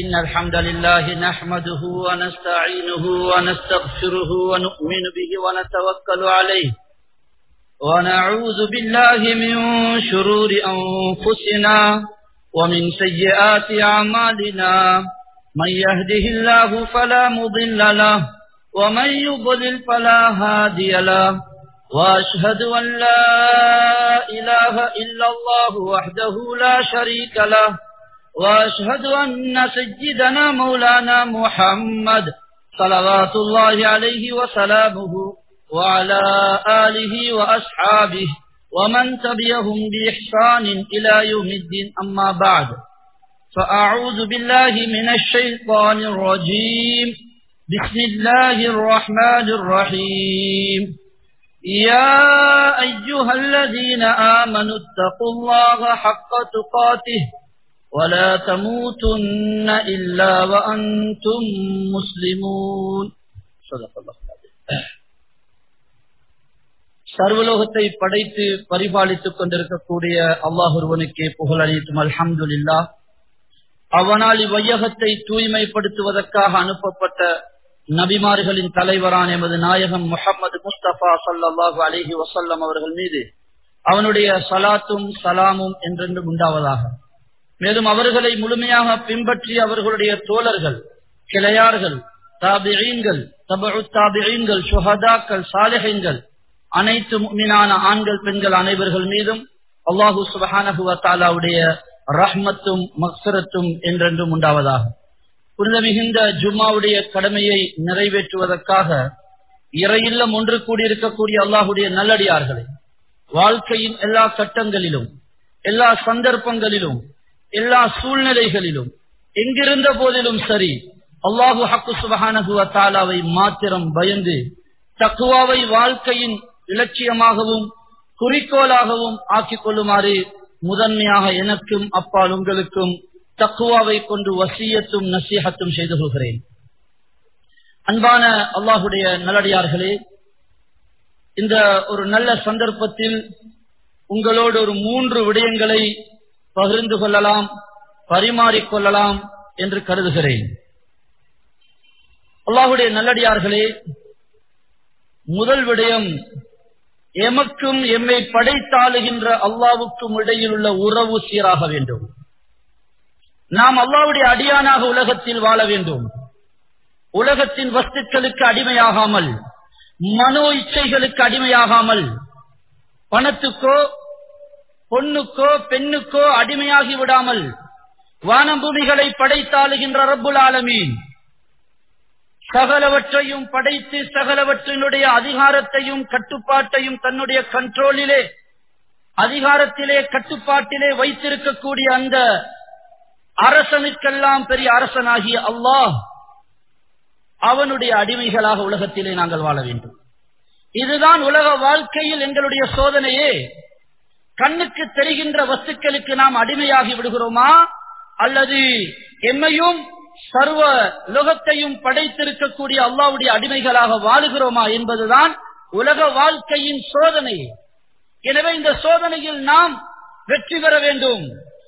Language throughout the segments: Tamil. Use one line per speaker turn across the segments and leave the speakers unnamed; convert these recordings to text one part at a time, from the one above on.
إن الحمد لله نحمده ونستعينه ونستغفره ونؤمن به ونتوكل عليه ونعوذ بالله من شرور أنفسنا ومن سيئات أعمالنا من يهده الله فلا مضل له ومن يضلل فلا هادي له وأشهد أن لا إله إلا الله وحده لا شريك له وأشهد أن سيدنا مولانا محمد صلوات الله عليه وسلامه وعلى آله وأصحابه ومن تبعهم بإحسان إلى يوم الدين. أما بعد فأعوذ بالله من الشيطان الرجيم. بسم الله الرحمن الرحيم. يا أيها الذين آمنوا اتقوا الله حق تقاته ولا تموتن إلا وأنتم مسلمون صدق الله சர்வலோகத்தை படைத்து பரிபாலித்துக் கொண்டிருக்கக்கூடிய அல்லாஹ் ஒருவனுக்கே புகழ் அளித்தும் அல்ஹம்துலில்லா அவனால் இவ்வையகத்தை தூய்மைப்படுத்துவதற்காக அனுப்பப்பட்ட நபிமார்களின் தலைவரான எமது நாயகம் முகமது முஸ்தபா சல்லாஹூ அலிஹி வசல்லம் அவர்கள் மீது அவனுடைய சலாத்தும் சலாமும் என்றென்றும் உண்டாவதாக மேலும் அவர்களை முழுமையாக பின்பற்றி அவர்களுடைய தோழர்கள் கிளையார்கள் தாபியீன்கள் தபு தாபியீன்கள் சுஹதாக்கள் சாலிஹங்கள் அனைத்து மீனான ஆண்கள் பெண்கள் அனைவர்கள் மீதும் அல்லாஹு சுபஹானஹுவத்தாலாவுடைய ரஹ்மத்தும் மக்சரத்தும் என்றென்றும் உண்டாவதாக. புனித மிகுந்த ஜும்மாவுடைய கடமையை நிறைவேற்றுவதற்காக இறையில்லம் ஒன்று கூடியிருக்கக்கூடிய அல்லாஹுடைய நல்லடியார்களை வாழ்க்கையின் எல்லா கட்டங்களிலும் எல்லா சந்தர்ப்பங்களிலும் எல்லா சூழ்நிலைகளிலும் எங்கிருந்த போதிலும் சரி அல்லாஹு ஹக்கு சுபஹானகுவ தாலாவை மாத்திரம் பயந்து தக்குவாவை வாழ்க்கையின் இலட்சியமாகவும் குறிக்கோளாகவும் ஆக்கிக் கொள்ளுமாறு முதன்மையாக எனக்கும் அப்பால் உங்களுக்கும் தக்குவாவை கொண்டு வசியத்தும் நசீகத்தும் செய்து கொள்கிறேன். அன்பான அல்லாஹுடைய நல்லடியார்களே இந்த ஒரு நல்ல சந்தர்ப்பத்தில் உங்களோடு ஒரு மூன்று விடயங்களை பகிர்ந்து கொள்ளலாம் பரிமாறிக்கொள்ளலாம் என்று கருதுகிறேன். அல்லாஹுடைய நல்லடியார்களே முதல் விடயம் எமக்கும் எம்மை படைத்தாளுகின்ற அல்லாவுக்கும் இடையில் உள்ள உறவு சீராக வேண்டும். நாம் அல்லாவுடைய அடியானாக உலகத்தில் வாழ வேண்டும். உலகத்தின் வஸ்துக்களுக்கு அடிமையாகாமல் மனோ இச்சைகளுக்கு அடிமையாகாமல் பணத்துக்கோ பொண்ணுக்கோ பெண்ணுக்கோ அடிமையாகி விடாமல் வானபூமிகளை படைத்தாளுகின்ற ரப்புல் ஆலமீன். சகலவற்றையும் படைத்து சகலவற்றினுடைய அதிகாரத்தையும் கட்டுப்பாட்டையும் தன்னுடைய கண்ட்ரோலிலே அதிகாரத்திலே கட்டுப்பாட்டிலே வைத்திருக்கக்கூடிய அந்த அரசனுக்கெல்லாம் பெரிய அரசனாகிய அல்லாஹ் அவனுடைய அடிமைகளாக உலகத்திலே நாங்கள் வாழ வேண்டும். இதுதான் உலக வாழ்க்கையில் எங்களுடைய சோதனையே. கண்ணுக்கு தெரிகின்ற வஸ்துக்களுக்கு நாம் அடிமையாகி விடுகிறோமா? அல்லது எம்மையும் சர்வ லோகத்தையும் படைத்திருக்கக்கூடிய அல்லாவுடைய அடிமைகளாக வாழுகிறோமா என்பதுதான் உலக வாழ்க்கையின் சோதனை. எனவே இந்த சோதனையில் நாம் வெற்றி பெற வேண்டும்.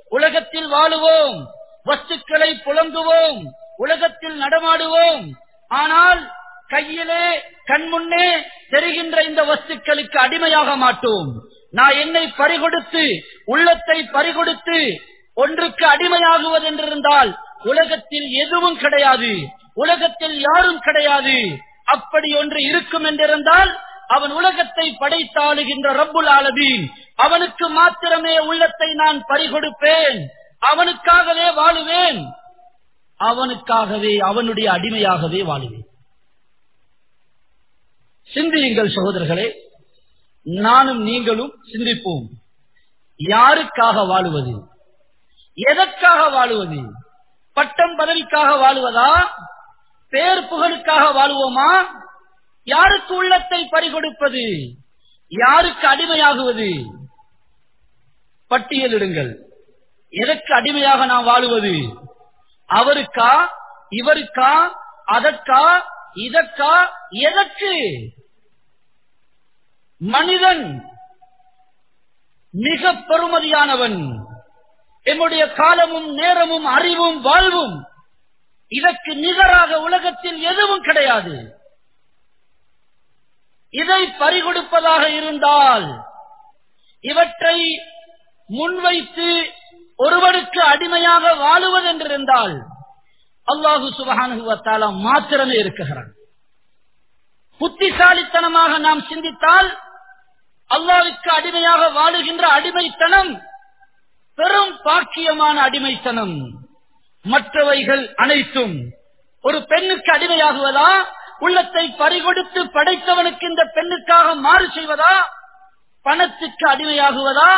உலகத்தில் வாழுவோம் வஸ்துக்களை புலங்குவோம் உலகத்தில் நடமாடுவோம். ஆனால் கையிலே கண்முன்னே தெரிகின்ற இந்த வஸ்துக்களுக்கு அடிமையாக மாட்டோம். நான் என்னை பறிகொடுத்து உள்ளத்தை பறிகொடுத்து ஒன்றுக்கு அடிமையாகுவது என்றிருந்தால் உலகத்தில் எதுவும் கிடையாது. உலகத்தில் யாரும் கிடையாது. அப்படி ஒன்று இருக்கும் என்றிருந்தால் அவன் உலகத்தை படைத்தாளுகின்ற ரப்புல் ஆலபீன் அவனுக்கு மாத்திரமே உள்ளத்தை நான் பறிகொடுப்பேன். அவனுக்காகவே வாழுவேன். அவனுக்காகவே அவனுடைய அடிமையாகவே வாழுவேன். சிந்தியுங்கள் சகோதரர்களே நானும் நீங்களும் சிந்திப்போம். யாருக்காக வாழுவது? எதற்காக வாழுவது? பட்டம் பதவிக்காக வாழுவதா? பேர் புகழுக்காக வாழுவோமா? யாருக்கு உள்ளத்தை பறிகொடுப்பது? யாருக்கு அடிமையாகுவது? பட்டியலிடுங்கள் எதற்கு அடிமையாக நாம் வாழுவது? அவருக்கா? இவருக்கா? அதற்கா? இதற்கா? எதற்கு? மனிதன் மிக பெருமதியானவன். எம்முடைய காலமும் நேரமும் அறிவும் வாழ்வும் இதற்கு நிகராக உலகத்தில் எதுவும் கிடையாது. இதை பறிகொடுப்பதாக இருந்தால் இவற்றை முன்வைத்து ஒருவருக்கு அடிமையாக வாழுவதென்றிருந்தால் அல்லாஹு சுபகானுவத்தால மாத்திரமே இருக்குகிறான் புத்திசாலித்தனமாக நாம் சிந்தித்தால் அல்லாவிற்கு அடிமையாக வாழுகின்ற அடிமைத்தனம் பெரும் பாக்கியமான அடிமைத்தனம். மற்றவைகள் அனைத்தும் ஒரு பெண்ணுக்கு அடிமையாகுவதா? உள்ளத்தை பறிகொடுத்து படைத்தவனுக்கு இந்த பெண்ணுக்காக மாறு செய்வதா? பணத்துக்கு அடிமையாகுவதா?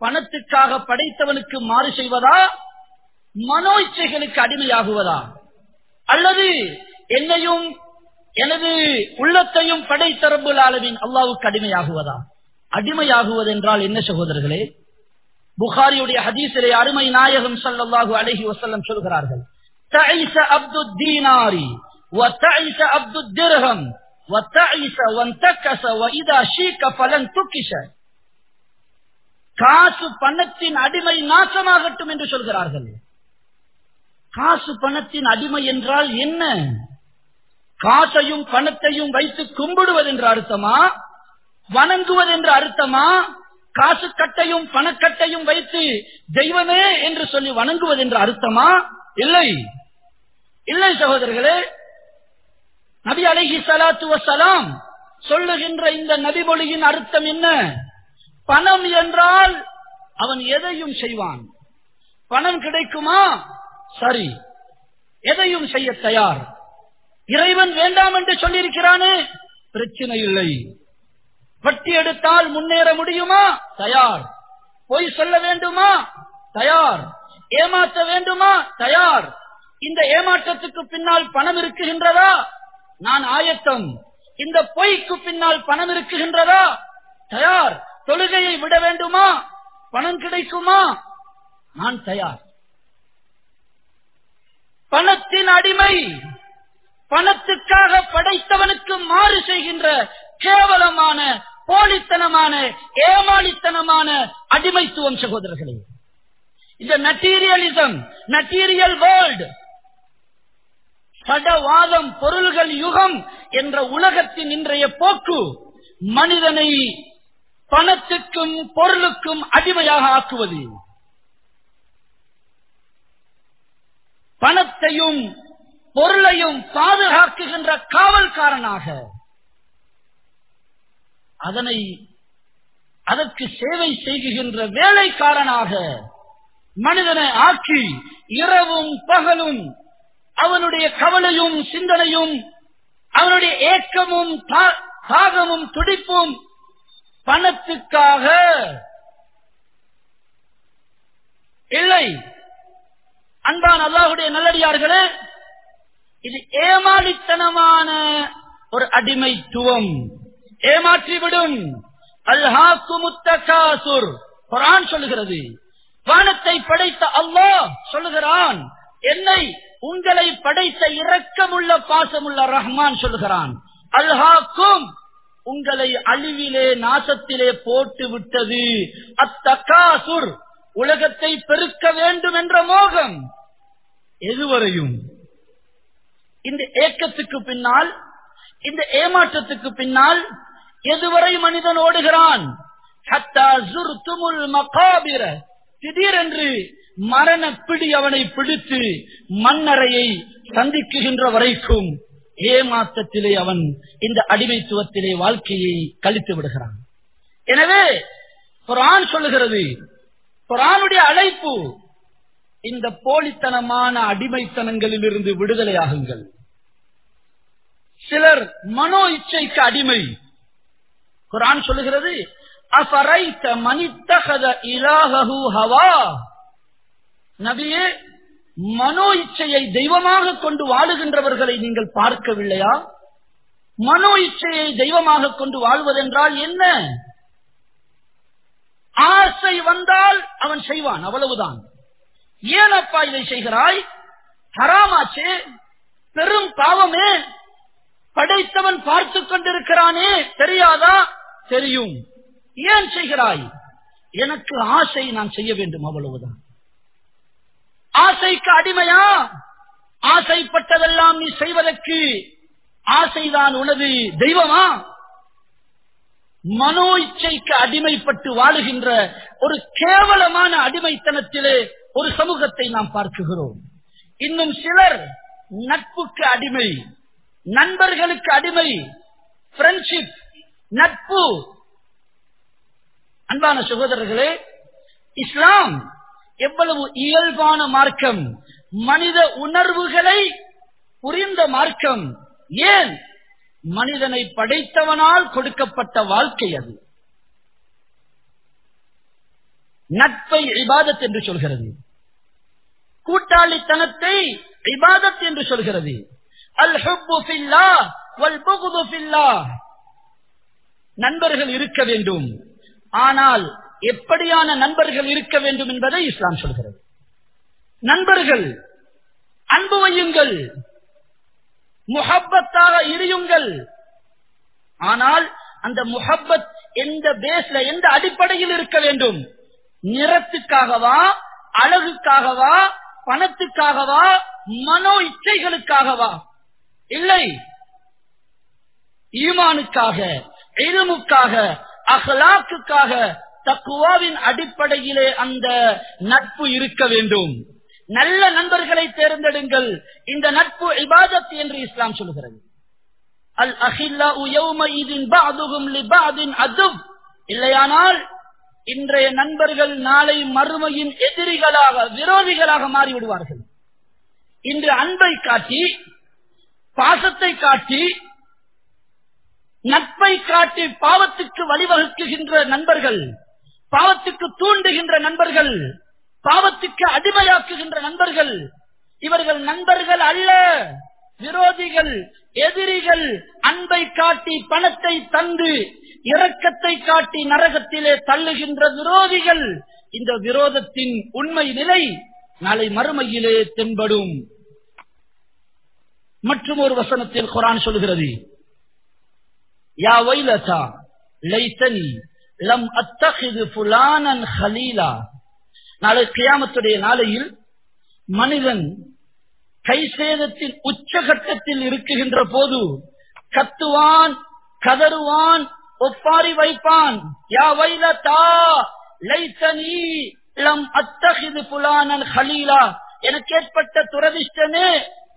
பணத்துக்காக படைத்தவனுக்கு மாறு செய்வதா? மனோ இச்சைகளுக்கு அடிமையாகுவதா? அல்லது என்னையும் எனது உள்ளத்தையும் படைத்த அளவின் அல்லாவுக்கு அடிமையாகுவதா? அடிமையாகுவதென்றால் என்ன சகோதரர்களே? புகாரியுடைய ஹதீசிலே அருமை நாயகம் சல்லாஹூ அலஹி வசல்லம் சொல்கிறார்கள் காசு பணத்தின் அடிமை நாசமாகட்டும் என்று சொல்கிறார்கள். காசு பணத்தின் அடிமை என்றால் என்ன? காசையும் பணத்தையும் வைத்து கும்பிடுவது என்று அர்த்தமா? வணங்குவது என்ற அர்த்தமா? காசு கட்டையும் பணக்கட்டையும் வைத்து தெய்வமே என்று சொல்லி வணங்குவது என்ற அர்த்தமா? இல்லை. இல்லை சகோதரர்களே. நபி அலஹி சலாத்து வசலாம் சொல்லுகின்ற இந்த நபிமொழியின் அர்த்தம் என்ன? பணம் என்றால் அவன் எதையும் செய்வான். பணம் கிடைக்குமா? சரி. எதையும் செய்ய தயார். இறைவன் வேண்டாம் என்று சொல்லியிருக்கிறானே? பிரச்சனை இல்லை. வட்டி எடுத்தால் முன்னேற முடியுமா? தயார். பொய் சொல்ல வேண்டுமா? தயார். ஏமாற்ற வேண்டுமா? தயார். இந்த ஏமாற்றத்துக்கு பின்னால் பணம் இருக்குகின்றதா? நான் ஆயத்தம். இந்த பொய்க்கு பின்னால் பணம் இருக்குகின்றதா? தயார். தொழுகையை விட வேண்டுமா? பணம் கிடைக்குமா? நான் தயார். பணத்தின் அடிமை பணத்துக்காக படைத்தவனுக்கு மாறு செய்கின்ற கேவலமான போலித்தனமான ஏமாளித்தனமான அடிமைத்துவம் சகோதரர்களே. இந்த மெட்டீரியலிசம் மெட்டீரியல் வேர்ல்டு சடவாதம் பொருள்கள் யுகம் என்ற உலகத்தின் இன்றைய போக்கு மனிதனை பணத்துக்கும் பொருளுக்கும் அடிமையாக ஆக்குவது. பணத்தையும் பொருளையும் பாதுகாக்குகின்ற காவல்காரனாக அதனை அதற்கு சேவை செய்கின்ற வேலைக்காரனாக மனிதனை ஆக்கி இரவும் பகலும் அவனுடைய கவலையும் சிந்தனையும் அவனுடைய ஏக்கமும் தாகமும் துடிப்பும் பணத்துக்காக இல்லை. அன்பான் அல்லாஹுடைய நல்லடியார்களே இது ஏமாளித்தனமான ஒரு அடிமைத்துவம். ஏமாற்றிவிடும். அல்ஹாக்குமுத்தகாசுர் குரான் சொல்லுகிறது. வானத்தை படைத்த அல்லாஹ் சொல்லுகிறான். என்னை உங்களை படைத்த இரக்கமுள்ள பாசமுள்ள ரஹ்மான் சொல்லுகிறான். அல்ஹாக்கும் உங்களை அழிவிலே நாசத்திலே போட்டு விட்டது. அத்தகாசுர் உலகத்தை பெருக்க வேண்டும் என்ற மோகம். எதுவரையும். இந்த ஏக்கத்துக்கு பின்னால் இந்த ஏமாற்றத்துக்கு பின்னால் எதுவரை மனிதன் ஓடுகிறான்? திடீரென்று மரண பிடி அவனை பிடித்து மண்ணறையை சந்திக்குகின்ற வரைக்கும் ஏமாற்றத்திலே அவன் இந்த அடிமைத்துவத்திலே வாழ்க்கையை கழித்து விடுகிறான். எனவே குரான் சொல்லுகிறது குரானுடைய அழைப்பு இந்த போலித்தனமான அடிமைத்தனங்களில் இருந்து விடுதலையாகுங்கள் சிலர் மனோ இச்சைக்கு அடிமை. குரான் சொல்லுகிறது அபரைத்த மனித்தகத இலாகஹு ஹவா? நபியே மனோ இச்சையை தெய்வமாக கொண்டு வாழுகின்றவர்களை நீங்கள் பார்க்கவில்லையா? மனோ இச்சையை தெய்வமாக கொண்டு வாழ்வதென்றால் என்ன? ஆசை வந்தால் அவன் செய்வான் அவ்வளவுதான். ஏனப்பா இதை செய்கிறாய்? ஹராமாச்சே பெரும் பாவமே படைத்தவன் பார்த்து கொண்டிருக்கிறானே தெரியாதா? தெரியும். ஏன் செய்கிறாய்? எனக்கு ஆசை நான் செய்ய வேண்டும் அவ்வளவுதான். ஆசைக்கு அடிமையா? ஆசைப்பட்டதெல்லாம் நீ செய்வதற்கு ஆசைதான் உனது தெய்வமா? மனோ இச்சைக்கு அடிமைப்பட்டு வாழுகின்ற ஒரு கேவலமான அடிமைத்தனத்திலே ஒரு சமூகத்தை நாம் பார்க்குகிறோம். இன்னும் சிலர் நட்புக்கு அடிமை நண்பர்களுக்கு அடிமை ஃப்ரெண்ட்ஷிப் நட்பு. அன்பான சகோதரர்களே இஸ்லாம் எவ்வளவு இயல்பான மார்க்கம் மனித உணர்வுகளை புரிந்த மார்க்கம். ஏன்? மனிதனை படைத்தவனால் கொடுக்கப்பட்ட வாழ்க்கை அது. நட்பை இபாதத் என்று சொல்கிறது. கூட்டாளித்தனத்தை இபாதத் என்று சொல்கிறது. அல் ஹுப்பு ஃபில்லா வல் புகுது ஃபில்லா நண்பர்கள் இருக்க வேண்டும். ஆனால் எப்படியான நண்பர்கள் இருக்க வேண்டும் என்பதை இஸ்லாம் சொல்கிறது. நண்பர்கள் அன்பு வையுங்கள். முஹப்பத்தாக இருயுங்கள் ஆனால் அந்த முஹப்பத் எந்த பேஸ்ல எந்த அடிப்படையில் இருக்க வேண்டும்? நிறத்துக்காகவா அழகுக்காகவா பணத்துக்காகவா மனோ இச்சைகளுக்காகவா? இல்லை. ஈமானுக்காக. இல்முக்காக அகலாக்குக்காக தக்குவாவின் அடிப்படையிலே அந்த நட்பு இருக்க வேண்டும். நல்ல நண்பர்களை தேர்ந்தெடுங்கள். இந்த நட்பு இபாதத் என்று இஸ்லாம் சொல்கிறது அல் அஹில்லா அதும் இல்லையானால் இன்றைய நண்பர்கள் நாளை மறுமையின் எதிரிகளாக விரோதிகளாக மாறிவிடுவார்கள். இன்று அன்பை காட்டி பாசத்தை காட்டி நட்பை காட்டி பாவத்துக்கு வழிவகுக்குகின்ற நண்பர்கள் பாவத்துக்கு தூண்டுகின்ற நண்பர்கள் பாவத்துக்கு அடிமையாக்குகின்ற நண்பர்கள் இவர்கள் நண்பர்கள் அல்ல விரோதிகள் எதிரிகள் அன்பை காட்டி பணத்தை தந்து இரக்கத்தை காட்டி நரகத்திலே தள்ளுகின்ற விரோதிகள். இந்த விரோதத்தின் உண்மை நிலை நாளை மறுமையிலே தென்படும். மற்றும் ஒரு வசனத்தில் குரான் சொல்கிறது யா வைலதா லைத்தனி லம் அத்தகிது புலானன் ஹலீலா நாளை கியாமத்துடைய நாளையில் மனிதன் கை சேதத்தின் உச்சகட்டத்தில் இருக்குகின்ற போது கத்துவான் கதறுவான் ஒப்பாரி வைப்பான். யா வைலதா லைத்தனி லம் அத்தகிது புலானன் ஹலீலா எனக்கு ஏற்பட்ட துரதிஷ்டமே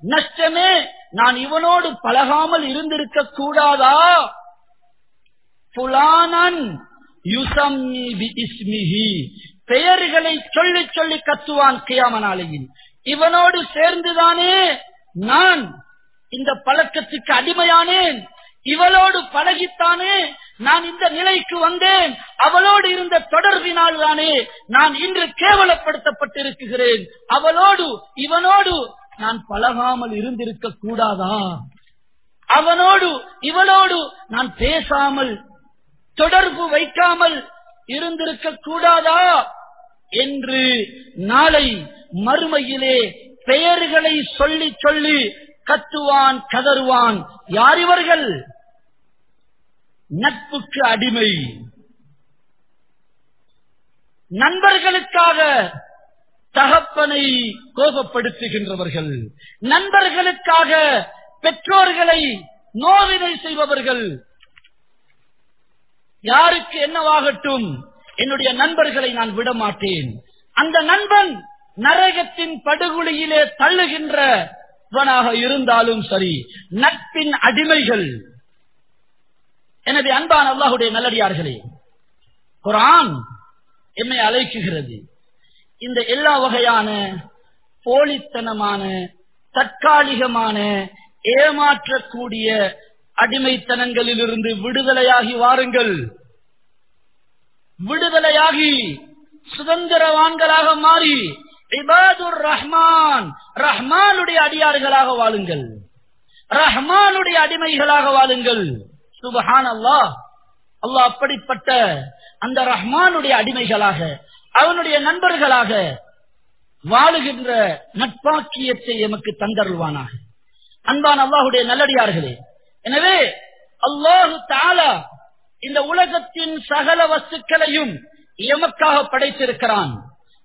நஷ்டமே நான் இவனோடு பழகாமல் இருந்திருக்க கூடாதா? புலானன் பெயர்களை சொல்லி சொல்லி கத்துவான் கியாமனாலையில். இவனோடு சேர்ந்துதானே நான் இந்த பழக்கத்துக்கு அடிமையானேன். இவளோடு பழகித்தானே நான் இந்த நிலைக்கு வந்தேன். அவளோடு இருந்த தொடர்பினால் தானே நான் இன்று கேவலப்படுத்தப்பட்டிருக்கிறேன். அவளோடு இவனோடு நான் பழகாமல் இருந்திருக்க கூடாதா அவனோடு இவளோடு நான் பேசாமல் தொடர்பு வைக்காமல் இருந்திருக்க கூடாதா என்று நாளை மறுமையிலே பெயர்களை சொல்லி சொல்லி கத்துவான் கதறுவான். யார் இவர்கள்? நட்புக்கு அடிமை. நண்பர்களுக்காக தகப்பனை கோபப்படுத்துகின்றவர்கள். நண்பர்களுக்காக பெற்றோர்களை நோவினை செய்பவர்கள். யாருக்கு என்னவாகட்டும் என்னுடைய நண்பர்களை நான் விட மாட்டேன் அந்த நண்பன் நரகத்தின் படுகொலியிலே தள்ளுகின்றவனாக இருந்தாலும் சரி நட்பின் அடிமைகள். எனவே அன்பான அல்லாஹுடைய நல்லடியார்களே குரான் என்னை அழைக்குகிறது. இந்த எல்லா வகையான போலித்தனமான தற்காலிகமான ஏமாற்றக்கூடிய அடிமைத்தனங்களில் இருந்து விடுதலையாகி வாருங்கள். விடுதலையாகி சுதந்திரவான்களாக மாறி இபாதுர் ரஹ்மான் ரஹ்மானுடைய அடியார்களாக வாழுங்கள். ரஹ்மானுடைய அடிமைகளாக வாழுங்கள். சுபஹான் அல்லாஹ் அல்லாஹ் அப்படிப்பட்ட அந்த ரஹ்மானுடைய அடிமைகளாக அவனுடைய நண்பர்களாக வாழுகின்ற நட்பாக்கியத்தை எமக்கு தந்தருள்வானாக. அன்பான் அல்லாஹுடைய நல்லடியார்களே எனவே அல்லாஹு தாலா இந்த உலகத்தின் சகல வஸ்துக்களையும் எமக்காக படைத்திருக்கிறான்.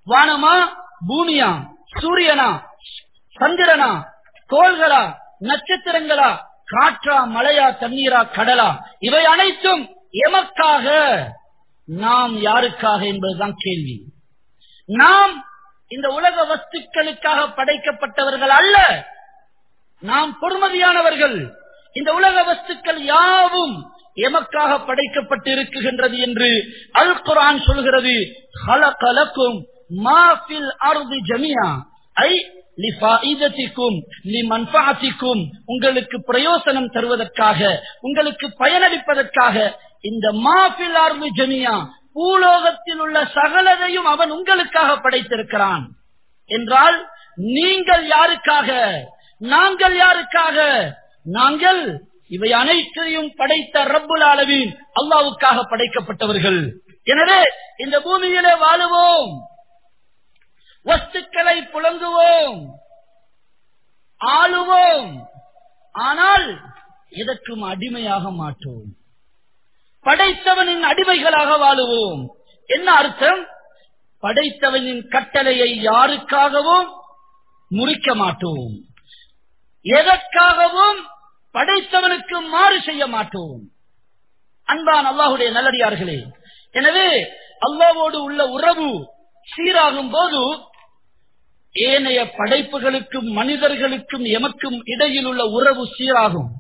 வானமா பூமியா சூரியனா சந்திரனா கோள்களா நட்சத்திரங்களா காற்றா மழையா தண்ணீரா கடலா இவை அனைத்தும் எமக்காக நாம் யாருக்காக என்பதுதான் கேள்வி. நாம் இந்த உலக வஸ்துக்களுக்காக படைக்கப்பட்டவர்கள் அல்ல. நாம் பொறுமதியானவர்கள். இந்த உலக வஸ்துக்கள் யாவும் எமக்காக படைக்கப்பட்டு இருக்குகின்றது என்று அல் குரான் சொல்கிறது ஹலகலக்கும் மாஃபில் அருதி ஜமியா ஐ உங்களுக்கு பிரயோசனம் தருவதற்காக உங்களுக்கு பயனளிப்பதற்காக இந்த மாஃபில் அருதி ஜமியா பூலோகத்தில் உள்ள சகலதையும் அவன் உங்களுக்காக படைத்திருக்கிறான். என்றால் நீங்கள் யாருக்காக? நாங்கள் யாருக்காக? நாங்கள் இவை அனைத்தையும் படைத்த ரப்புல் அளவின் அல்லாவுக்காக படைக்கப்பட்டவர்கள். எனவே இந்த பூமியிலே வாழுவோம். வஸ்துக்களை புழங்குவோம். ஆளுவோம். ஆனால் எதற்கும் அடிமையாக மாட்டோம். படைத்தவனின் அடிமைகளாக வாழுவோம். என்ன அர்த்தம்? படைத்தவனின் கட்டளையை யாருக்காகவும் முறிக்க மாட்டோம். எதற்காகவும் படைத்தவனுக்கு மாறு செய்ய மாட்டோம். அன்பான் அல்லாஹுடைய நல்லடியார்களே எனவே அல்லாவோடு உள்ள உறவு சீராகும் போது ஏனைய படைப்புகளுக்கும் மனிதர்களுக்கும் எமக்கும் இடையில் உள்ள உறவு சீராகும்.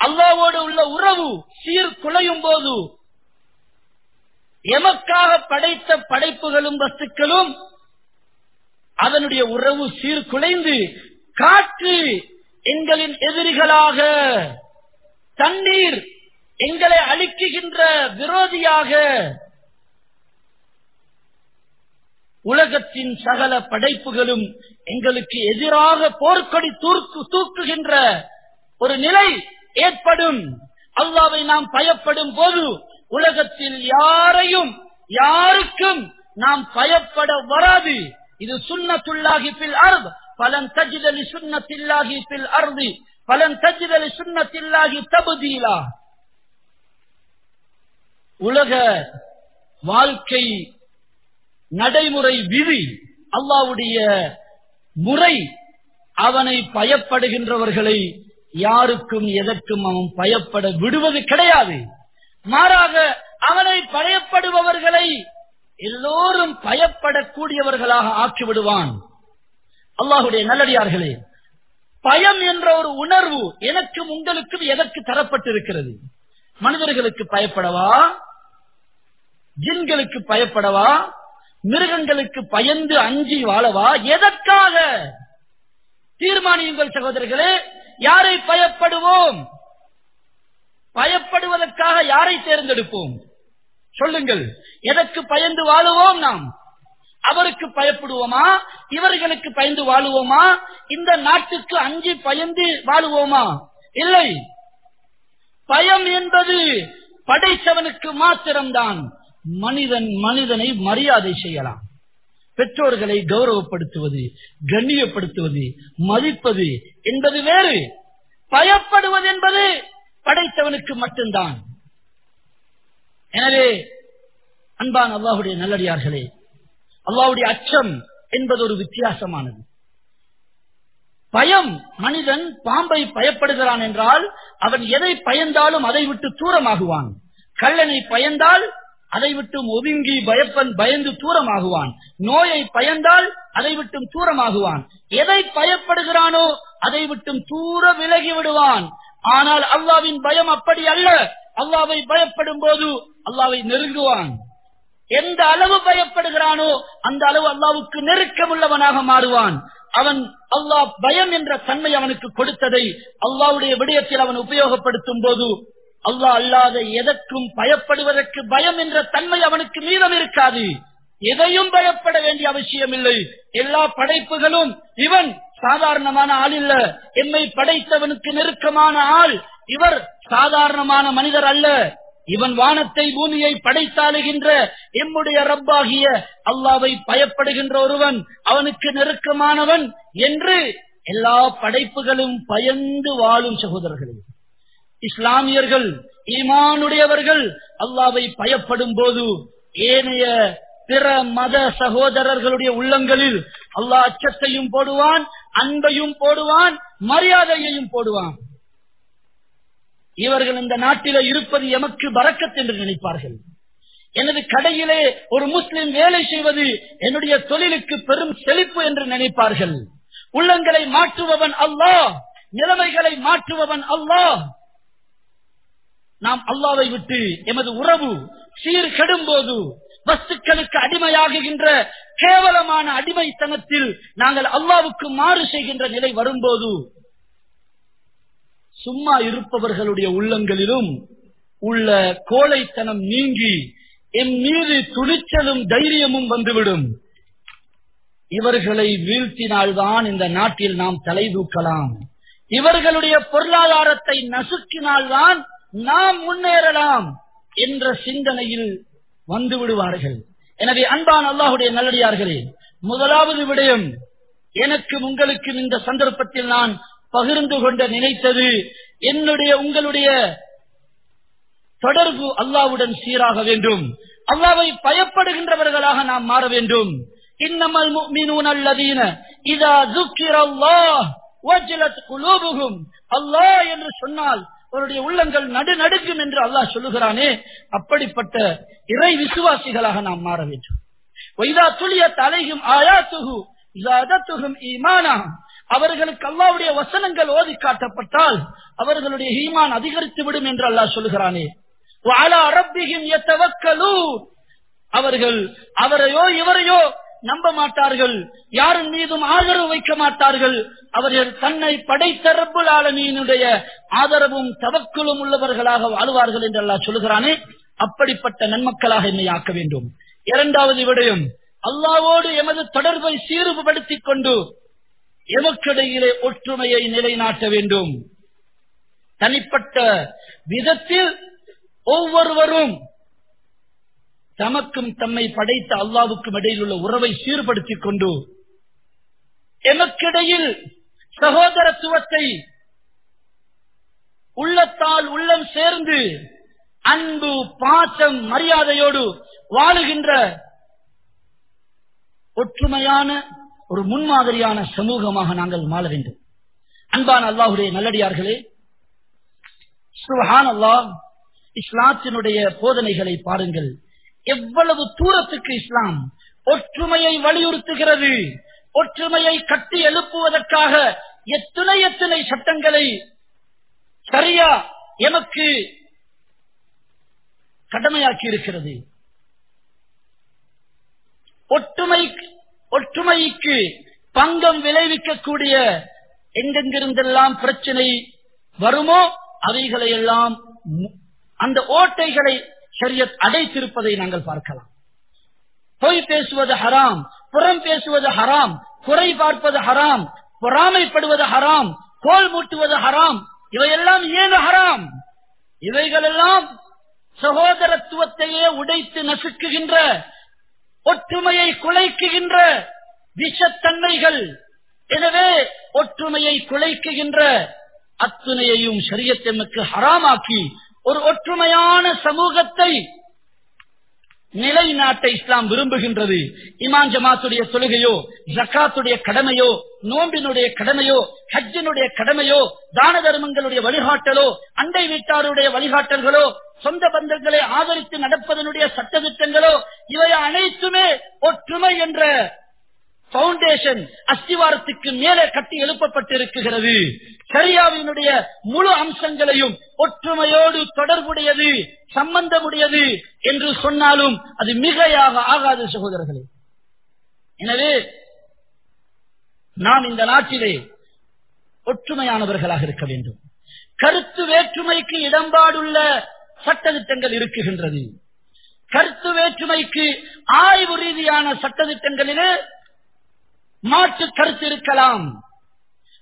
அல்லாவோடு உள்ள உறவு சீர் குலையும் போது எமக்காக படைத்த படைப்புகளும் வஸ்துக்களும் அதனுடைய உறவு சீர்குலைந்து காற்று எங்களின் எதிரிகளாக தண்ணீர் எங்களை அழிக்குகின்ற விரோதியாக உலகத்தின் சகல படைப்புகளும் எங்களுக்கு எதிராக போர்க்கொடி தூக்கு தூக்குகின்ற ஒரு நிலை ஏற்படும். அல்லாவை நாம் பயப்படும் போது உலகத்தில் யாரையும் யாருக்கும் நாம் பயப்பட வராது. இது சுண்ணத்துள்ளாகி பில் அர்த். பலன் தஜிதலி சுண்ணத்தில்லாகி பில் அருதி பலன் தஜிதலி சுண்ணத்தில்லாகி தபுதீலா உலக வாழ்க்கை நடைமுறை விதி அல்லாவுடைய முறை அவனை பயப்படுகின்றவர்களை யாருக்கும் எதற்கும் அவன் பயப்பட விடுவது கிடையாது. மாறாக அவனை பயப்படுபவர்களை எல்லோரும் பயப்படக்கூடியவர்களாக ஆக்கிவிடுவான். அல்லாஹுடைய நல்லடியார்களே பயம் என்ற ஒரு உணர்வு எனக்கும் உங்களுக்கும் எதற்கு தரப்பட்டிருக்கிறது? மனிதர்களுக்கு பயப்படவா? ஜின்களுக்கு பயப்படவா? மிருகங்களுக்கு பயந்து அஞ்சி வாழவா? எதற்காக? தீர்மானியுங்கள் சகோதரர்களே யாரை பயப்படுவோம்? பயப்படுவதற்காக யாரை தேர்ந்தெடுப்போம்? சொல்லுங்கள். எதற்கு பயந்து வாழுவோம் நாம்? அவருக்கு பயப்படுவோமா? இவர்களுக்கு பயந்து வாழுவோமா? இந்த நாட்டுக்கு அஞ்சு பயந்து வாழுவோமா? இல்லை. பயம் என்பது படைத்தவனுக்கு மாத்திரம்தான். மனிதன் மனிதனை மரியாதை செய்யலாம். பெற்றோர்களை கௌரவப்படுத்துவது கண்ணியப்படுத்துவது மதிப்பது என்பது வேறு. பயப்படுவது என்பது படைத்தவனுக்கு மட்டும்தான். எனவே அன்பான் அல்லாஹுடைய நல்லடியார்களே அல்லாவுடைய அச்சம் என்பது ஒரு வித்தியாசமானது. பயம் மனிதன் பாம்பை பயப்படுகிறான் என்றால் அவன் எதை பயந்தாலும் அதை விட்டு தூரமாகுவான். கள்ளனை பயந்தால் அதை விட்டும் ஒதுங்கி பயப்பன் பயந்து தூரமாகுவான். நோயை பயந்தால் அதை விட்டும் தூரமாகுவான். எதை பயப்படுகிறானோ அதை விட்டும் தூர விலகி விடுவான். ஆனால் அல்லாவின் பயம் அப்படி அல்ல. அல்லாவை பயப்படும் போது அல்லாவை நெருங்குவான். எந்த அளவு பயப்படுகிறானோ அந்த அளவு அல்லாவுக்கு நெருக்கமுள்ளவனாக மாறுவான். அவன் அல்லாஹ் பயம் என்ற தன்மை அவனுக்கு கொடுத்ததை அல்லாவுடைய விடயத்தில் அவன் உபயோகப்படுத்தும் போது அல்லாஹ் அல்லாத எதற்கும் பயப்படுவதற்கு பயம் என்ற தன்மை அவனுக்கு மீதம் இருக்காது. எதையும் பயப்பட வேண்டிய அவசியம் இல்லை எல்லா படைப்புகளும் இவன் சாதாரணமான ஆள் இல்ல. என்னை படைத்தவனுக்கு நெருக்கமான ஆள். இவர் சாதாரணமான மனிதர் அல்ல. இவன் வானத்தை பூமியை படைத்தாளுகின்ற எம்முடைய ரப்பாகிய அல்லாவை பயப்படுகின்ற ஒருவன் அவனுக்கு நெருக்கமானவன் என்று எல்லா படைப்புகளும் பயந்து வாழும் சகோதரர்களே. இஸ்லாமியர்கள் ஈமானுடையவர்கள் அல்லாவை பயப்படும் போது ஏனைய பிற மத சகோதரர்களுடைய உள்ளங்களில் அல்லாஹ் அச்சத்தையும் போடுவான் அன்பையும் போடுவான் மரியாதையையும் போடுவான். இவர்கள் இந்த நாட்டில இருப்பது எமக்கு பறக்கத் என்று நினைப்பார்கள். எனது கடையிலே ஒரு முஸ்லிம் வேலை செய்வது என்னுடைய தொழிலுக்கு பெரும் செழிப்பு என்று நினைப்பார்கள். உள்ளங்களை மாற்றுபவன் அல்லாஹ் நிலைமைகளை மாற்றுபவன் அல்லாஹ். நாம் அல்லாவை விட்டு எமது உறவு சீர் கெடும் போது வஸ்துக்களுக்கு அடிமையாகுகின்ற கேவலமான அடிமைத்தனத்தில் நாங்கள் அல்லாவுக்கு மாறு செய்கின்ற நிலை வரும்போது சும்மா இருப்பவர்களுடைய உள்ளங்களிலும் உள்ள கோழைத்தனம் நீங்கி என் மீது துணிச்சலும் தைரியமும் வந்துவிடும். இவர்களை வீழ்த்தினால்தான் இந்த நாட்டில் நாம் தலை தூக்கலாம். இவர்களுடைய பொருளாதாரத்தை நசுக்கினால்தான் நாம் முன்னேறலாம் என்ற சிந்தனையில் வந்து விடுவார்கள். எனவே அன்பான் அல்லாஹுடைய நல்லடியார்களே முதலாவது விடயம் எனக்கும் உங்களுக்கும் இந்த சந்தர்ப்பத்தில் நான் பகிர்ந்து கொண்ட நினைத்தது என்னுடைய உங்களுடைய தொடர்பு அல்லாவுடன் சீராக வேண்டும். அல்லாவை பயப்படுகின்றவர்களாக நாம் மாற வேண்டும். இன்னமல் முக்மினூன் அல்லதீன இதா துக்கிர் அல்லாஹ் வஜ்லத் குலூபுகும் அல்லாஹ் என்று சொன்னால் அவருடைய உள்ளங்கள் நடுநடுக்கும் என்று அல்லாஹ் சொல்லுகிறானே அப்படிப்பட்ட இறை விசுவாசிகளாக நாம் மாற வேண்டும். வைதா துளிய தலையும் ஆயா ஆயாத்துகு இல்லாதத்துகும் ஈமானா. அவர்களுக்கு அல்லாவுடைய வசனங்கள் ஓதி காட்டப்பட்டால் அவர்களுடைய ஈமான் அதிகரித்து விடும் என்று அல்லாஹ் சொல்லுகிறானே. அவர்கள் அவரையோ இவரையோ நம்ப மாட்டார்கள். யாரின் மீதும் ஆதரவு வைக்க மாட்டார்கள். அவர்கள் தன்னை படைத்த ரப்புல் ஆலமீனுடைய ஆதரவும் தவக்குலும் உள்ளவர்களாக வாழ்வார்கள் என்று அல்லாஹ் சொல்லுகிறானே. அப்படிப்பட்ட நன்மக்களாக என்னை ஆக்க வேண்டும். இரண்டாவது விடயம் அல்லாவோடு எமது தொடர்பை சீர்படுத்திக் கொண்டு எமக்கிடையிலே ஒற்றுமையை நிலைநாட்ட வேண்டும். தனிப்பட்ட விதத்தில் ஒவ்வொருவரும் தமக்கும் தம்மை படைத்த அல்லாவுக்கும் இடையில் உள்ள உறவை சீர்படுத்திக் கொண்டு எமக்கிடையில் சகோதரத்துவத்தை உள்ளத்தால் உள்ளம் சேர்ந்து அன்பு பாசம் மரியாதையோடு வாழுகின்ற ஒற்றுமையான ஒரு முன்மாதிரியான சமூகமாக நாங்கள் மாற வேண்டும். அன்பான அல்லாஹுடைய நல்லடியார்களே சுஹான் அல்லாஹ் இஸ்லாத்தினுடைய போதனைகளை பாருங்கள். எவ்வளவு தூரத்துக்கு இஸ்லாம் ஒற்றுமையை வலியுறுத்துகிறது ஒற்றுமையை கட்டி எழுப்புவதற்காக எத்தனை எத்தனை சட்டங்களை சரியா எமக்கு கடமையாக்கி இருக்கிறது ஒற்றுமை ஒற்றுமைக்கு பங்கம் விளைவிக்கக்கூடிய எங்கெங்கிருந்தெல்லாம் பிரச்சனை வருமோ அவைகளை எல்லாம் அந்த ஓட்டைகளை சரியத் அடைத்திருப்பதை நாங்கள் பார்க்கலாம். பொய் பேசுவது ஹராம் புறம் பேசுவது ஹராம் குறை பார்ப்பது ஹராம் பொறாமைப்படுவது ஹராம் கோல் மூட்டுவது ஹராம் இவையெல்லாம் ஏன் ஹராம்? இவைகளெல்லாம் சகோதரத்துவத்தையே உடைத்து நசுக்குகின்ற ஒற்றுமையை குலைக்குகின்ற விஷத்தன்மைகள். எனவே ஒற்றுமையை குலைக்குகின்ற அத்துணையையும் சரியத்தெமக்கு ஹராமாக்கி ஒரு ஒற்றுமையான சமூகத்தை நிலை நாட்டை இஸ்லாம் விரும்புகின்றது. இமான் ஜமாத்துடைய தொழுகையோ ஜக்காத்துடைய கடமையோ நோம்பினுடைய கடமையோ ஹஜ்ஜினுடைய கடமையோ தான தர்மங்களுடைய வழிகாட்டலோ அண்டை வீட்டாருடைய வழிகாட்டல்களோ சொந்த பந்தங்களை ஆதரித்து நடப்பதனுடைய சட்டத்திட்டங்களோ இவை அனைத்துமே ஒற்றுமை என்ற பவுண்டேஷன் அஸ்திவாரத்துக்கு மேலே கட்டி எழுப்பப்பட்டிருக்கிறது. சரியாவினுடைய முழு அம்சங்களையும் ஒற்றுமையோடு தொடர்புடையது சம்பந்தமுடையது என்று சொன்னாலும் அது மிகையாக ஆகாது சகோதரர்களே. எனவே நாம் இந்த நாட்டிலே ஒற்றுமையானவர்களாக இருக்க வேண்டும். கருத்து வேற்றுமைக்கு இடம்பாடுள்ள சட்டத்திட்டங்கள் இருக்குகின்றது கருத்து வேற்றுமைக்கு ஆய்வு ரீதியான சட்டத்திட்டங்களிலே மாற்று கருத்து இருக்கலாம்.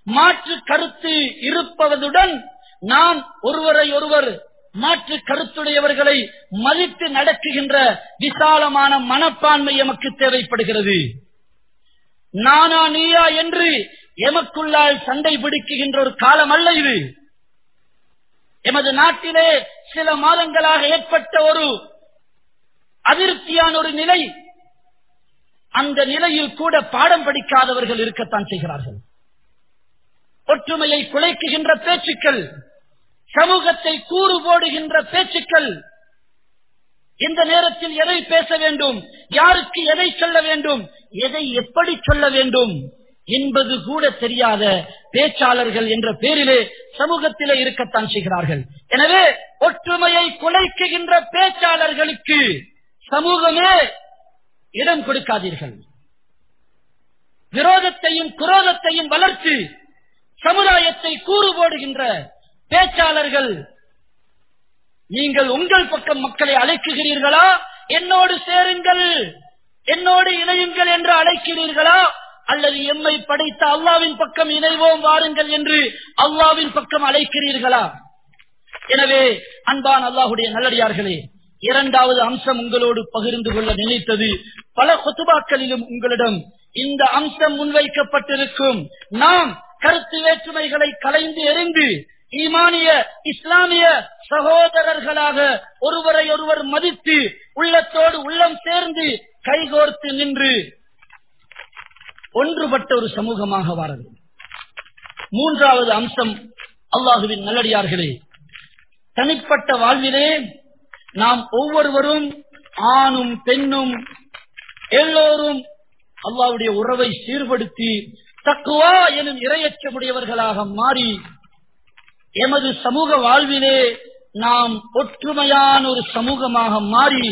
மாற்று கருத்து இருப்பதுடன் நாம் ஒருவரை ஒருவர் மாற்று கருத்துடையவர்களை மதித்து நடக்குகின்ற விசாலமான மனப்பான்மை எமக்கு தேவைப்படுகிறது. நானா நீயா என்று எமக்குள்ளால் சண்டை பிடிக்குகின்ற ஒரு காலம் அல்ல இது. எமது நாட்டிலே சில மாதங்களாக ஏற்பட்ட ஒரு அதிருப்தியான ஒரு நிலை அந்த நிலையில் கூட பாடம் படிக்காதவர்கள் இருக்கத்தான் செய்கிறார்கள். ஒற்றுமையை குலைக்குகின்ற பேச்சுக்கள் சமூகத்தை கூறு போடுகின்ற பேச்சுக்கள் இந்த நேரத்தில் எதை பேச வேண்டும் யாருக்கு எதை சொல்ல வேண்டும் எதை எப்படி சொல்ல வேண்டும் என்பது கூட தெரியாத பேச்சாளர்கள் என்ற பேரிலே சமூகத்திலே இருக்கத்தான் செய்கிறார்கள். எனவே ஒற்றுமையை குலைக்குகின்ற பேச்சாளர்களுக்கு சமூகமே இடம் கொடுக்காதீர்கள். விரோதத்தையும் குரோதத்தையும் வளர்த்து சமுதாயத்தை கூறு போடுகின்ற பேச்சாளர்கள் நீங்கள் உங்கள் பக்கம் மக்களை அழைக்குகிறீர்களா? என்னோடு சேருங்கள் என்னோடு இணையுங்கள் என்று அழைக்கிறீர்களா? அல்லது எம்மை படைத்த அல்லாவின் பக்கம் இணைவோம் வாருங்கள் என்று அல்லாவின் பக்கம் அழைக்கிறீர்களா? எனவே அன்பான் அல்லாஹுடைய நல்லடியார்களே இரண்டாவது அம்சம் உங்களோடு பகிர்ந்து கொள்ள நினைத்தது. பல கொத்துபாக்களிலும் உங்களிடம் இந்த அம்சம் முன்வைக்கப்பட்டிருக்கும். நாம் கருத்து வேற்றுமைகளை கலைந்து எறிந்து ஈமானிய இஸ்லாமிய சகோதரர்களாக ஒருவரை ஒருவர் மதித்து உள்ளத்தோடு உள்ளம் சேர்ந்து கைகோர்த்து நின்று ஒன்றுபட்ட ஒரு சமூகமாக வாரது. மூன்றாவது அம்சம் அல்லாஹுவின் நல்லடியார்களே தனிப்பட்ட வாழ்விலே நாம் ஒவ்வொருவரும் ஆணும் பெண்ணும் எல்லோரும் அல்லாவுடைய உறவை சீர்படுத்தி தக்குவா எனும் இரையற்றமுடையவர்களாக மாறி எமது சமூக வாழ்விலே நாம் ஒற்றுமையான ஒரு சமூகமாக மாறி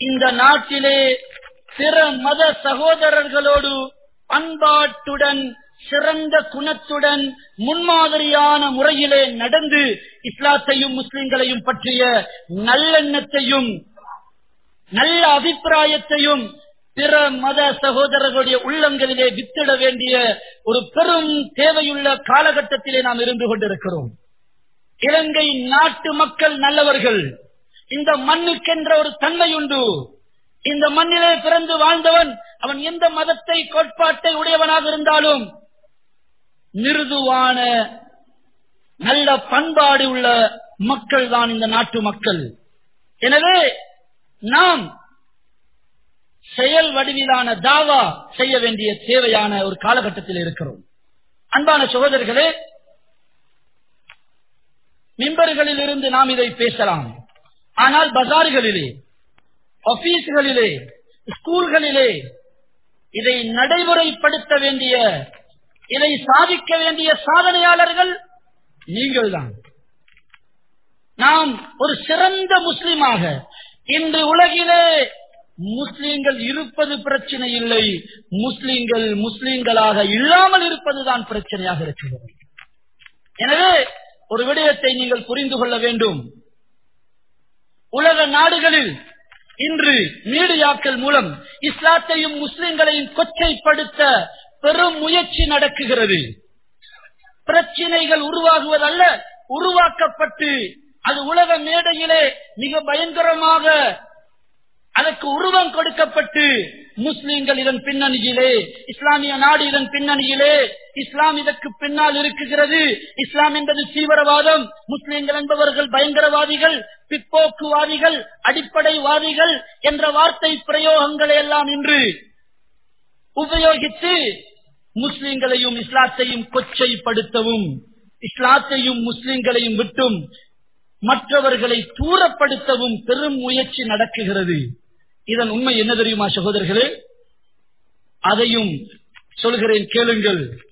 இந்த நாட்டிலே பிற மத சகோதரர்களோடு பண்பாட்டுடன் சிறந்த குணத்துடன் முன்மாதிரியான முறையிலே நடந்து இஸ்லாத்தையும் முஸ்லிம்களையும் பற்றிய நல்லெண்ணத்தையும் நல்ல அபிப்பிராயத்தையும் பிற மத சகோதரர்களுடைய உள்ளங்களிலே வித்திட வேண்டிய ஒரு பெரும் தேவையுள்ள காலகட்டத்திலே நாம் இருந்து கொண்டிருக்கிறோம். இலங்கை நாட்டு மக்கள் நல்லவர்கள். இந்த மண்ணுக்கென்ற ஒரு தன்மை உண்டு. இந்த மண்ணிலே பிறந்து வாழ்ந்தவன் அவன் எந்த மதத்தை கோட்பாட்டை உடையவனாக இருந்தாலும் மிருதுவான நல்ல பண்பாடு உள்ள மக்கள் தான் இந்த நாட்டு மக்கள். எனவே நாம் செயல் வடிவிலான தாவா செய்ய வேண்டிய தேவையான ஒரு காலகட்டத்தில் இருக்கிறோம். அன்பான சகோதரர்களே மிம்பர்களில் இருந்து நாம் இதை பேசலாம். ஆனால் பஜார்களிலே ஆபீஸ்களிலே ஸ்கூல்களிலே இதை நடைமுறைப்படுத்த வேண்டிய இதை சாதிக்க வேண்டிய சாதனையாளர்கள் நீங்கள்தான். நாம் ஒரு சிறந்த முஸ்லிமாக இன்று உலகிலே முஸ்லிம்கள் இருப்பது பிரச்சனை இல்லை முஸ்லிம்கள் முஸ்லிம்களாக இல்லாமல் இருப்பதுதான் பிரச்சனையாக இருக்கிறது. எனவே ஒரு விடயத்தை நீங்கள் புரிந்து கொள்ள வேண்டும். உலக நாடுகளில் இன்று மீடியாக்கள் மூலம் இஸ்லாத்தையும் முஸ்லிம்களையும் கொச்சைப்படுத்த பெரும் முயற்சி நடக்குகிறது. பிரச்சினைகள் உருவாகுவதல்ல உருவாக்கப்பட்டு அது உலக மேடையிலே மிக பயங்கரமாக அதற்கு உருவம் கொடுக்கப்பட்டு முஸ்லிம்கள் இதன் பின்னணியிலே இஸ்லாமிய நாடு இதன் பின்னணியிலே இஸ்லாம் இதற்கு பின்னால் இருக்குகிறது. இஸ்லாம் என்பது தீவிரவாதம். முஸ்லிம்கள் என்பவர்கள் பயங்கரவாதிகள் பிற்போக்குவாதிகள் அடிப்படைவாதிகள் என்ற வார்த்தை பிரயோகங்களை எல்லாம் இன்று உபயோகித்து முஸ்லிம்களையும் இஸ்லாத்தையும் கொச்சைப்படுத்தவும் இஸ்லாத்தையும் முஸ்லிம்களையும் விட்டும் மற்றவர்களை தூரப்படுத்தவும் பெரும் முயற்சி நடக்குகிறது. இதன் உண்மை என்ன தெரியுமா சகோதரர்களே? அதையும் சொல்கிறேன் கேளுங்கள்.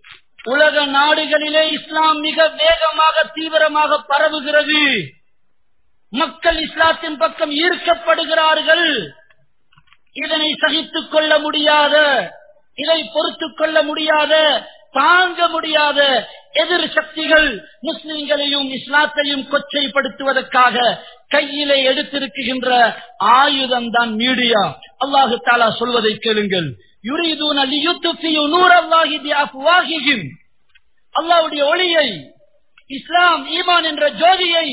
உலக நாடுகளிலே இஸ்லாம் மிக வேகமாக தீவிரமாக பரவுகிறது. மக்கள் இஸ்லாத்தின் பக்கம் ஈர்க்கப்படுகிறார்கள். இதனை சகித்துக் கொள்ள முடியாத இதை பொறுத்துக் கொள்ள முடியாத தாங்க முடியாத எதிர் சக்திகள் முஸ்லிம்களையும் இஸ்லாத்தையும் கொச்சைப்படுத்துவதற்காக கையிலே எடுத்திருக்கின்ற ஆயுதம் தான் மீடியா. அல்லாஹு தாலா சொல்வதை கேளுங்கள். அல்லாவுடைய ஒளியை இஸ்லாம் ஈமான் என்ற ஜோதியை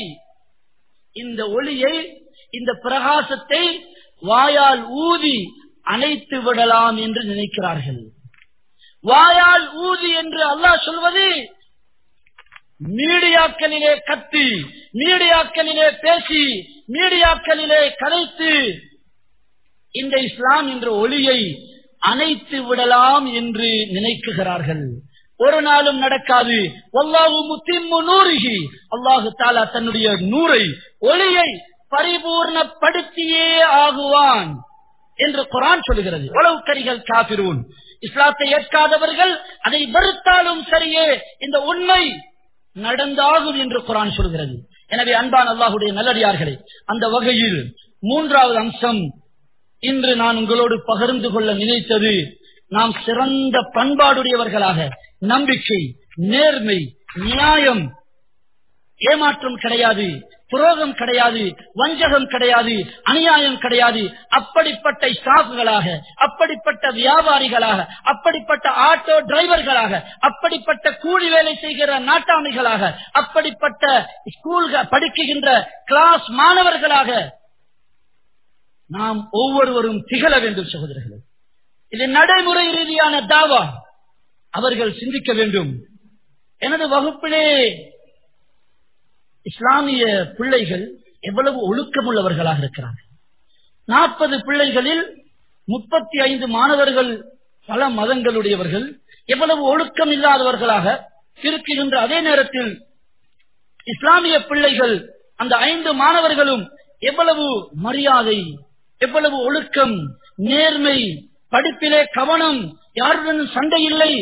இந்த ஒளியை இந்த பிரகாசத்தை வாயால் ஊதி அணைத்து விடலாம் என்று நினைக்கிறார்கள். வாயால் ஊதி என்று அல்லாஹ் சொல்வது மீடியாக்களிலே கத்தி மீடியாக்களிலே பேசி மீடியாக்களிலே கலைத்து இந்த இஸ்லாம் என்ற ஒளியை அணைத்து விடலாம் என்று நினைக்குகிறார்கள். ஒரு நாளும் நடக்காது. அல்லாஹு தாலா தன்னுடைய நூரை ஒளியை பரிபூர்ணப்படுத்தியே ஆகுவான். என்று குரான் சொல்லுகிறது. உளவு கரிகள் காபிரூன். இஸ்லாத்தை ஏற்காதவர்கள் அதை வெறுத்தாலும் சரியே இந்த உண்மை நடந்தாகும் என்று குரான் சொல்கிறது எனவே அன்பான் அல்லாஹுடைய நல்லடியார்களே அந்த வகையில் மூன்றாவது அம்சம் இன்று நான் உங்களோடு பகிர்ந்து கொள்ள நினைத்தது நாம் சிறந்த பண்பாடுடையவர்களாக நம்பிக்கை நேர்மை நியாயம் ஏமாற்றம் கிடையாது. துரோகம் கிடையாது வஞ்சகம் கிடையாது அநியாயம் கிடையாது. அப்படிப்பட்ட ஸ்டாஃப்களாக அப்படிப்பட்ட வியாபாரிகளாக அப்படிப்பட்ட ஆட்டோ டிரைவர்களாக அப்படிப்பட்ட கூலி வேலை செய்கிற நாட்டாமைகளாக அப்படிப்பட்ட ஸ்கூல்கள் படிக்குகின்ற கிளாஸ் மாணவர்களாக நாம் ஒவ்வொருவரும் திகழ வேண்டும் சகோதரர்களே. இது நடைமுறை ரீதியான தாவா. அவர்கள் சிந்திக்க வேண்டும். எனது வகுப்பிலே இஸ்லாமிய பிள்ளைகள் எவ்வளவு ஒழுக்கமுள்ளவர்களாக இருக்கிறார்கள்? நாற்பது பிள்ளைகளில் முப்பத்தி ஐந்து மாணவர்கள் பல மதங்களுடையவர்கள் எவ்வளவு ஒழுக்கம் இல்லாதவர்களாக இருக்குகின்ற அதே நேரத்தில் இஸ்லாமிய பிள்ளைகள் அந்த ஐந்து மாணவர்களும் எவ்வளவு மரியாதை எவ்வளவு ஒழுக்கம் நேர்மை படிப்பிலே கவனம் யாருடன் சண்டை இல்லை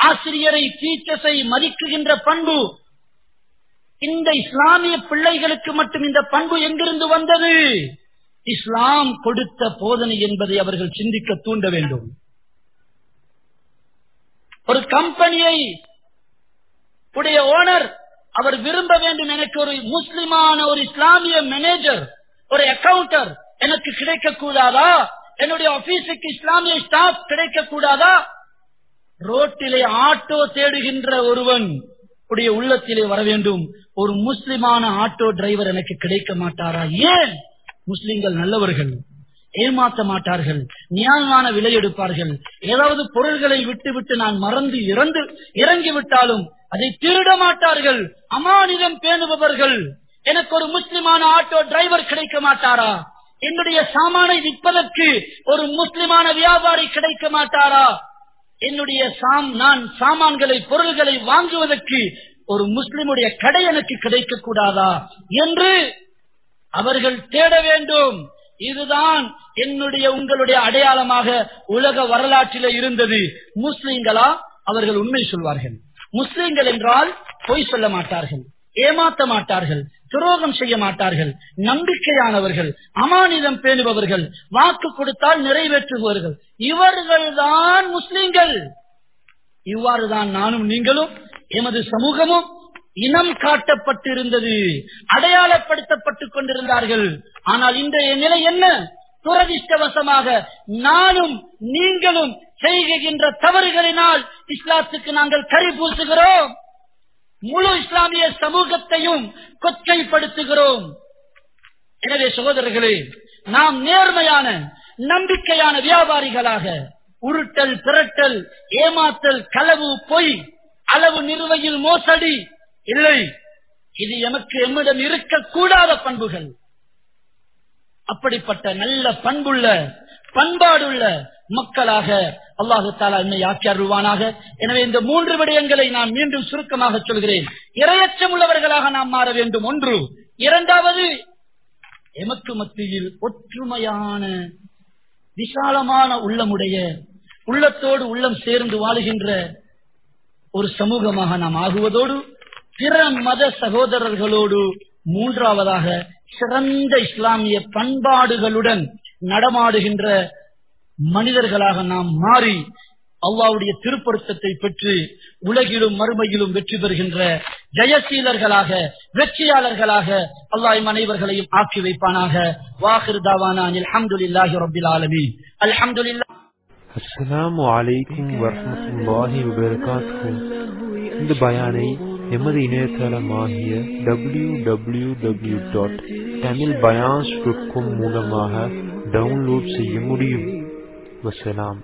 ஆசிரியரை டீச்சர்ஸை மதிக்குகின்ற பண்பு இந்த இஸ்லாமிய பிள்ளைகளுக்கு மட்டும் இந்த பண்பு எங்கிருந்து வந்தது? இஸ்லாம் கொடுத்த போதனை என்பதை அவர்கள் சிந்திக்க தூண்ட வேண்டும். ஒரு கம்பெனியை உடைய ஓனர் அவர் விரும்ப வேண்டும் எனக்கு ஒரு முஸ்லிமான ஒரு இஸ்லாமிய மேனேஜர் ஒரு அக்கவுண்டர் எனக்கு கிடைக்க கூடாதா என்னுடைய ஆபீஸுக்கு இஸ்லாமிய ஸ்டாஃப் கிடைக்க கூடாதா ரோட்டிலே ஆட்டோ தேடுகின்ற ஒருவன் உடைய உள்ளத்திலே வர வேண்டும் ஒரு முஸ்லிமான ஆட்டோ டிரைவர் எனக்கு கிடைக்க மாட்டாரா? ஏன்? முஸ்லிம்கள் நல்லவர்கள். ஏமாற்ற மாட்டார்கள். நியாயமான விலை எடுப்பார்கள். ஏதாவது பொருள்களை விட்டு விட்டு நான் மறந்து இறந்து இறங்கி விட்டாலும் அதை திருட மாட்டார்கள். அமானிதம் பேணுபவர்கள். எனக்கு ஒரு முஸ்லிமான ஆட்டோ டிரைவர் கிடைக்க மாட்டாரா? என்னுடைய சாமானை விற்பதற்கு ஒரு முஸ்லிமான வியாபாரி கிடைக்க மாட்டாரா? என்னுடைய சாம் நான் சாமான்களை பொருள்களை வாங்குவதற்கு ஒரு முஸ்லிமுடைய கடை எனக்கு கிடைக்க கூடாதா என்று அவர்கள் தேட வேண்டும். இதுதான் என்னுடைய உங்களுடைய அடையாளமாக உலக வரலாற்றில இருந்தது. முஸ்லிம்களா? அவர்கள் உண்மை சொல்வார்கள். முஸ்லிம்கள் என்றால் பொய் சொல்ல மாட்டார்கள். ஏமாற்ற மாட்டார்கள். துரோகம் செய்ய மாட்டார்கள். நம்பிக்கையானவர்கள் அமானிதம் பேணுபவர்கள் வாக்கு கொடுத்தால் நிறைவேற்றுபவர்கள். இவர்கள்தான் முஸ்லிம்கள். இவ்வாறுதான் நானும் நீங்களும் எமது சமூகமும் இனம் காட்டப்பட்டிருந்தது அடையாளப்படுத்தப்பட்டுக் கொண்டிருந்தார்கள். ஆனால் இன்றைய நிலை என்ன? துரதிருஷ்டவசமாக நானும் நீங்களும் செய்கின்ற தவறுகளினால் இஸ்லாத்துக்கு நாங்கள் கறி பூசுகிறோம். முழு இஸ்லாமிய சமூகத்தையும் கொச்சைப்படுத்துகிறோம். எனவே சகோதரர்களே நாம் நேர்மையான நம்பிக்கையான வியாபாரிகளாக உருட்டல் திரட்டல் ஏமாத்தல் களவு பொய் அளவு நிறுவையில் மோசடி இல்லை இது எமக்கு எம்மிடம் இருக்கக்கூடாத பண்புகள். அப்படிப்பட்ட நல்ல பண்புள்ள பண்பாடுள்ள மக்களாக அல்லாஹு தாலா என்னை ஆக்கி அருள்வானாக எனவே இந்த மூன்று விடயங்களை நான் மீண்டும் சுருக்கமாக சொல்கிறேன். இரையச்சம் உள்ளவர்களாக நாம் மாற வேண்டும். ஒன்று இரண்டாவது எமக்கு மத்தியில் ஒற்றுமையான விசாலமான உள்ளமுடைய உள்ளத்தோடு உள்ளம் சேர்ந்து வாழுகின்ற ஒரு சமூகமாக நாம் ஆகுவதோடு பிற மத சகோதரர்களோடு மூன்றாவதாக சிறந்த இஸ்லாமிய பண்பாடுகளுடன் நடமாடுகின்ற மனிதர்களாக நாம் மாறி அல்லாவுடைய திருப்பொருத்தத்தை பெற்று உலகிலும் மறுமையிலும் வெற்றி பெறுகின்ற ஜெயசீலர்களாக வெற்றியாளர்களாக அல்லாஹ் அனைவர்களையும் ஆக்கி வைப்பானாக. வாஹிர் தாவானா
இந்த பயானை எமது இணையதளமாகிய W W W dot Tamil பயான்ஸ் dot com மூலமாக டவுன்லோட் செய்ய முடியும். வசலாம்